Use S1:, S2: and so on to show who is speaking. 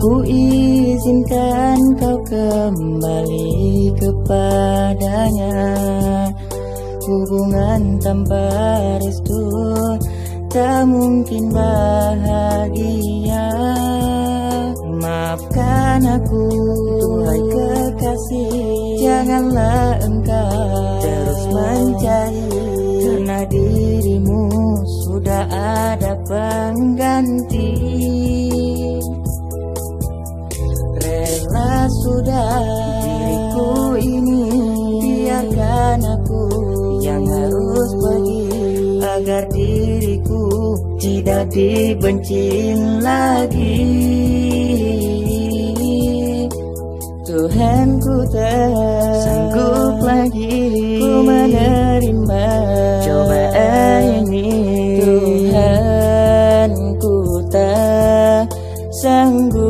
S1: Ku izinkan kau kembali kepadanya. Hubungan tanpa restu tak mungkin bahagia. Maafkan aku, Tuhan kekasih. Janganlah engkau terus mencari. Karena dirimu sudah ada pengganti Aku yang harus pergi Agar diriku tidak dibenci lagi. Tuhan ku tak sanggup lagi Ku menerima cobaan ini. Tuhan ku tak sanggup